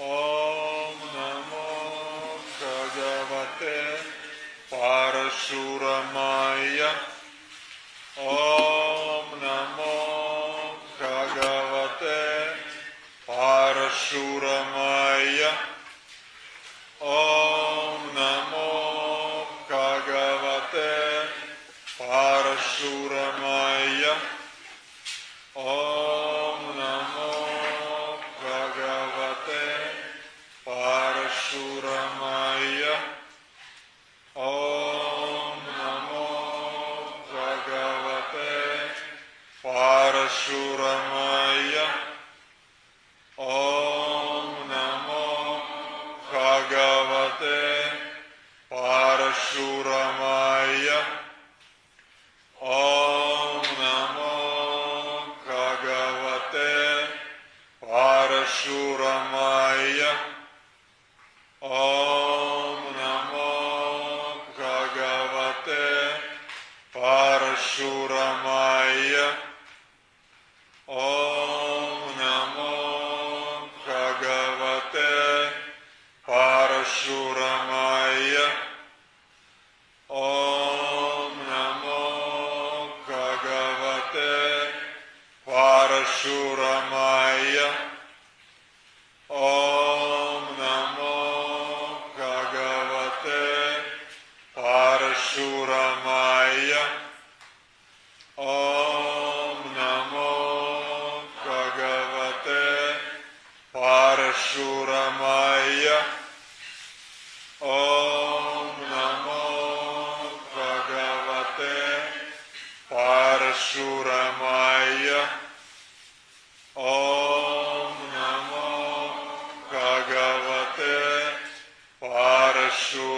ॐ नमो भगवते परशुरमाय ॐ नमो भगवते परशुरमाय Om Namo Bhagavate Parashuramaya. Om Namo Bhagavate Parashuramaya परशुरमाय ॐ नमो भगवते परशुरमाय ॐ नमो भगवते परशुरमाय ॐ नमो भगवते परशुरमाय